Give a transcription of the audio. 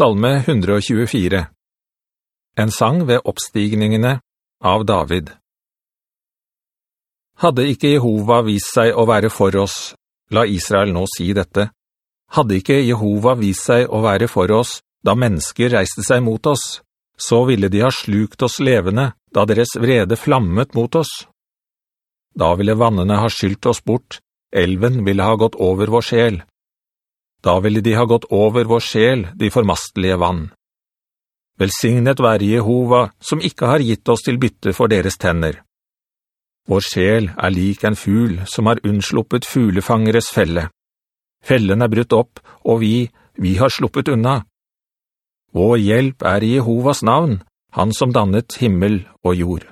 Salme 124 En sang ved oppstigningene av David Hadde ikke Jehova vist seg å være for oss, la Israel nå si dette, hadde ikke Jehova vist seg å være for oss da mennesker reiste seg mot oss, så ville de ha slukt oss levende da deres vrede flammet mot oss. Da ville vannene ha skylt oss bort, elven ville ha gått over vår sjel. Da ville de ha gått over vår sjel, de formastelige vann. Velsignet være Jehova, som ikke har gitt oss til bytte for deres tenner. Vår sjel er lik en ful som har unnsluppet fuglefangeres felle. Fellen er brutt opp, og vi, vi har sluppet unna. Vår hjelp er i Jehovas navn, han som dannet himmel og jord.